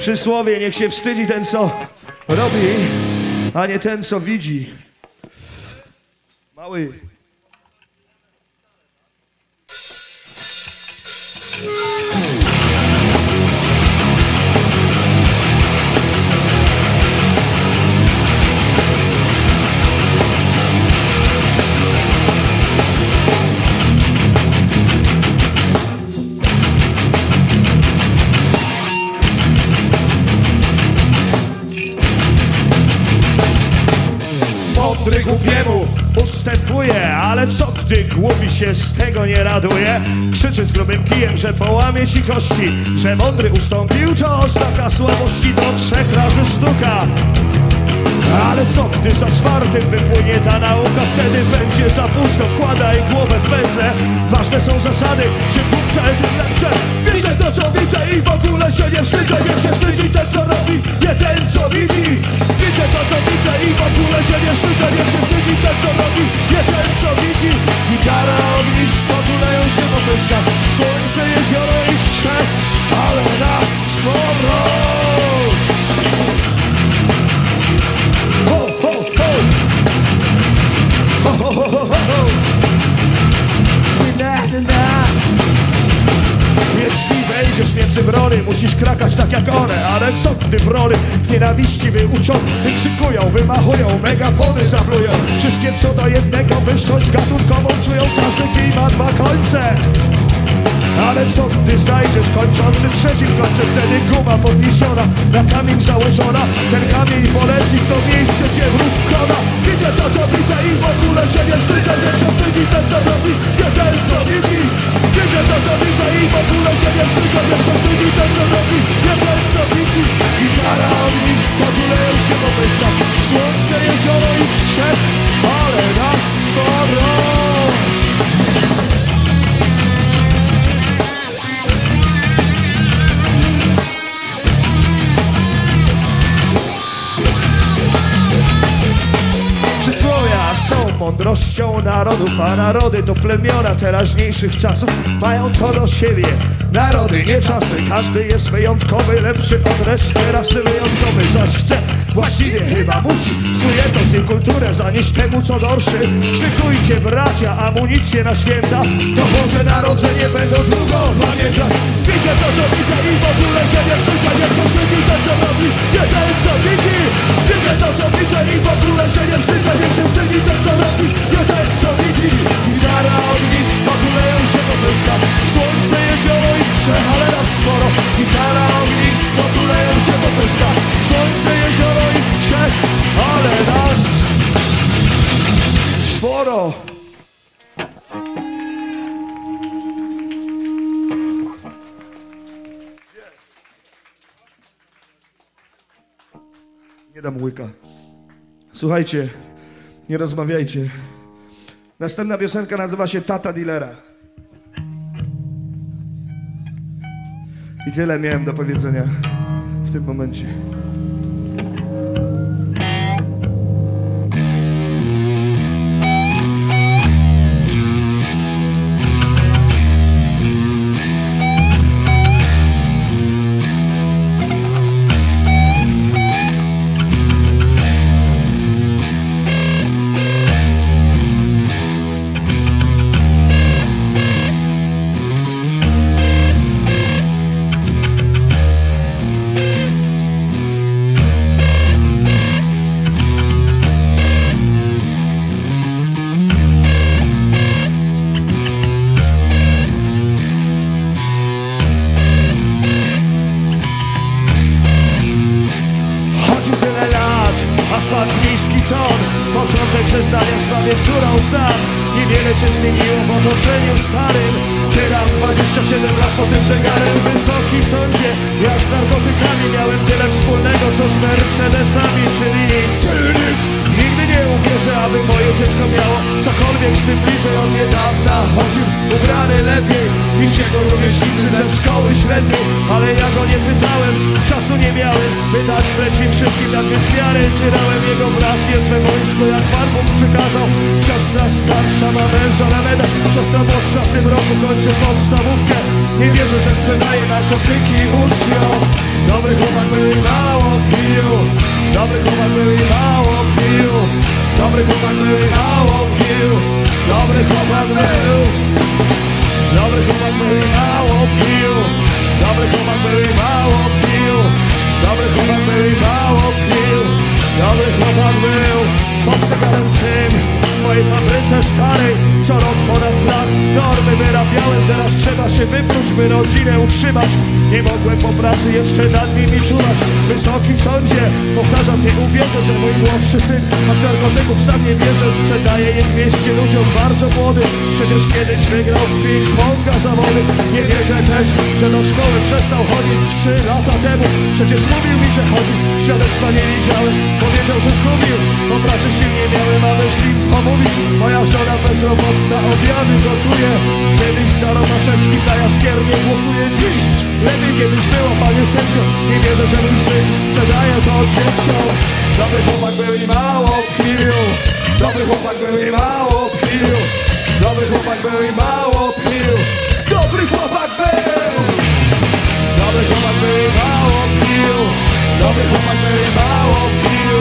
Przysłowie, niech się wstydzi ten, co robi, a nie ten, co widzi. Mały. Gdy głupi się z tego nie raduje? Krzyczy z grubym kijem, że połamie ci kości, że mądry ustąpił, to oznaka słabości do trzech razy sztuka. Ale co gdy za czwartym wypłynie ta nauka Wtedy będzie za późno, wkładaj głowę w pętlę Ważne są zasady, czy głupcze, tym lepsze? Widzę to co widzę i w ogóle się nie wstydzę. Niech się wstydzi ten co robi, nie ten co widzi. Widzę to co widzę i w ogóle się nie wstydzę. Niech się wstydzi ten co robi, nie ten co widzi gdy wrony w nienawiści wyuczą Wykrzykują, wymachują, megafony zawlują. Wszystkie co do jednego wyższość gatunkową Czują każdy kij ma dwa końce. Ale co gdy znajdziesz kończący trzecim końcem Wtedy guma podniesiona, na kamień założona. Ten kamień poleci w to miejsce, gdzie wróg kona Widzę to co widzę i w ogóle się nie wstydzę Nie się wstydzi ten co robi, nie ten co widzi Widzę to co widzę i w ogóle się nie wstydzę. Nie się wstydzi ten co robi, nie ten co widzi mądrością narodów, a narody to plemiona teraźniejszych czasów. Mają to do siebie. Narody, nie czasy, każdy jest wyjątkowy, lepszy od reszty rasy wyjątkowy, zaś chce, właściwie chyba musi. Swój etos i kulturę zanieść temu co dorszy. Szykujcie bracia, amunicję na święta, to Boże Narodzenie będą długo czworo. Nie dam łyka. Słuchajcie, nie rozmawiajcie. Następna piosenka nazywa się Tata Dealera. I tyle miałem do powiedzenia w tym momencie. Starym Tyram 27 lat po tym zegarem. Wysoki sądzie, ja z narkotykami. Miałem tyle wspólnego, co z Mercedesami Czyli nic, czyli nic. Nigdy nie uwierzę, aby moje dziecko miało Cokolwiek z tym bliżej od niedawna. Chodził ubrany lepiej niż jego rówieśnicy ze szkoły średniej. Ale ja go nie pytałem, czas Czasu nie wydać leci wszystkim na dwie zmiany Tyrałem jego brat, jest we wojsku, jak Pan Bóg przykazał. Siostra starsza ma męża na medę Siostra młodsza w tym roku kończy podstawówkę. Nie wierzę, że sprzedaje narkotyki uczniom Dobry chłopak był i mało pił. Dobry chłopak był i mało pił. Dobry chłopak był i mało pił. Dobry chłopak był. Dobry chłopak był i mało pił. Dobry chłopak był i mało pił Dobry chłopak był i mało pił Dobry chłopak był Pod zegarem tym W mojej fabryce starej Co rok ponad brak Normy wyrabiałem Teraz trzeba się wypróć By rodzinę utrzymać. Nie mogłem po pracy jeszcze nad nimi czuwać. Wysoki sądzie Powtarzam nie uwierzę, że mój młodszy syn A narkotyków sam nie bierze Sprzedaje je w mieście ludziom bardzo młodym Przecież kiedyś wygrał ping-ponga zawody Nie wierzę też, że do szkoły przestał chodzić trzy lata temu. Przecież mówił mi, że chodzi Świadectwa nie widziałem. Powiedział, że zgubił Po pracy się nie miałem, z nim pomówić. Moja żona bezrobotna obiady gotuje. Kiedyś za Romaszewski ta jaskiernie głosuje. Dziś lepiej kiedyś było, panie sędzio Nie wierzę, że mój syn sprzedaje to dzieciom Dobry chłopak był i mało pił. Dobry chłopak był i mało pił. Dobry chłopak był i mało pił. Dobry chłopak był. Dobry chłopak był i mało pił. Dobry chłopak był i mało pił.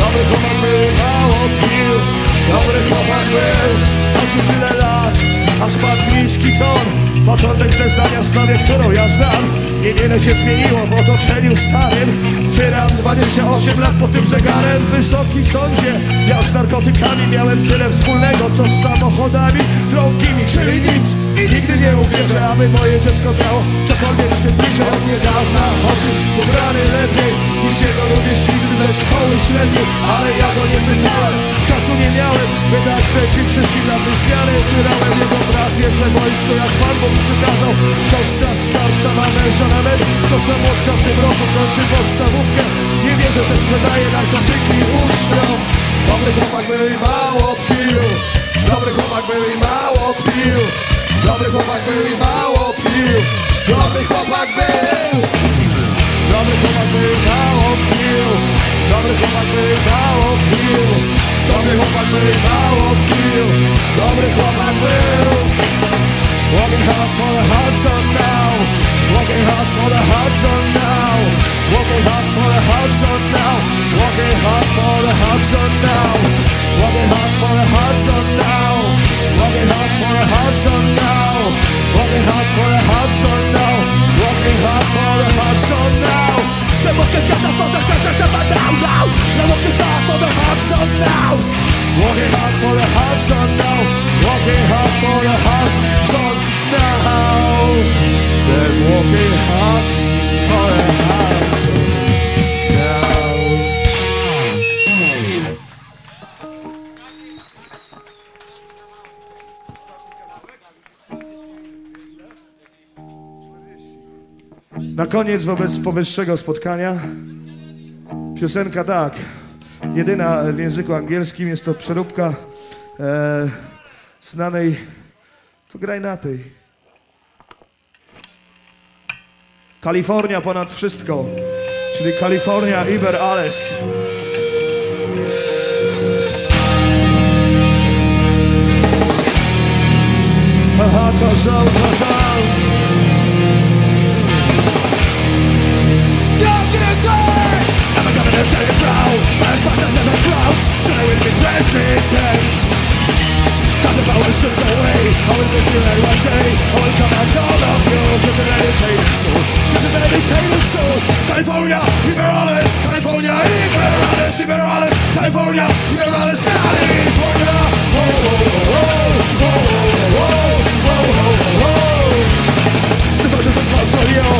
Dobry chłopak był i mało pił Dobry chłopak był Oczy tyle lat, aż padł niski ton. Początek zeznania w sprawie, którą ja znam. Niewiele się zmieniło w otoczeniu starym. Tyram 28 lat po tym zegarem. Wysoki sądzie Ja z narkotykami miałem tyle wspólnego Co z samochodami drogimi. Czyli nic i nigdy nie uwierzę Aby moje dziecko miało cokolwiek z tym bliżej Od niedawna. Oczy ubrany lepiej Niż jego rówieśnicy ze szkoły średniej Ale ja go nie pytałem Czasu nie miałem Wydać leci wszystkim na tę zmianę Tyrałem jego brat jest we wojsku Jak Pan Bóg przykazał. Siostra starsza ma męża na med Siostra młodsza w tym roku kończy podstawówkę. Nie wierzę, że sprzedaje narkotyki uczniom Dobry chłopak był i mało pił. Dobry chłopak był i mało pił. Dobry chłopak był i mało pił. Dobry chłopak był. Dobry chłopak był i mało pił. Dobry chłopak był i mało pił Добрий хлопак бив, а обкіл, добрий хлопак бив. Working hard for the hearts on now, Working hard for the hearts on now. For the now Working hard for the now They're working hard for the Na koniec wobec powyższego spotkania. Piosenka tak, jedyna w języku angielskim, jest to przeróbka e, znanej, to graj na tej. Kalifornia ponad wszystko, czyli Kalifornia über alles. Aha, kozał, kozał. Never gonna tell you proud As much as never floats So they will be president Got the power to go away I will be feeling one day I will come out all of you Get an entertainment school Get an entertainment school California, Iberales California, Iberales Iberales California, Iberales California Oh, oh, oh, oh, oh, oh, oh, oh, oh, oh. Supposed to come to you I'm the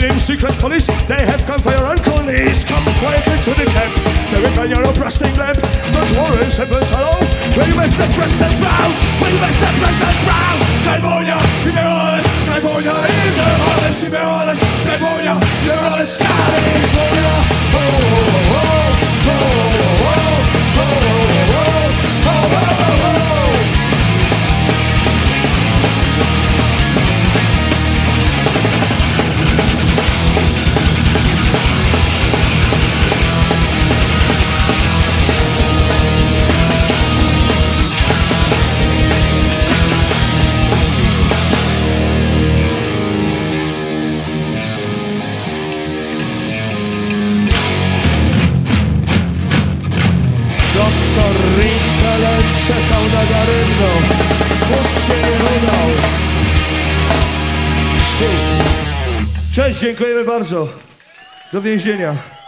in secret police, they have come for your uncle He's Come quietly to the camp, they return your oppressing lamp. Don't worry, heaven's hello, when you mess the president brown, when you mess the president brown. California, in their honors, California, in their honors, in their honors, California, we're honest. California. Oh, oh, oh, oh. oh. Czekał na Garynno. Wódz się nie. Cześć, dziękujemy bardzo. Do więzienia.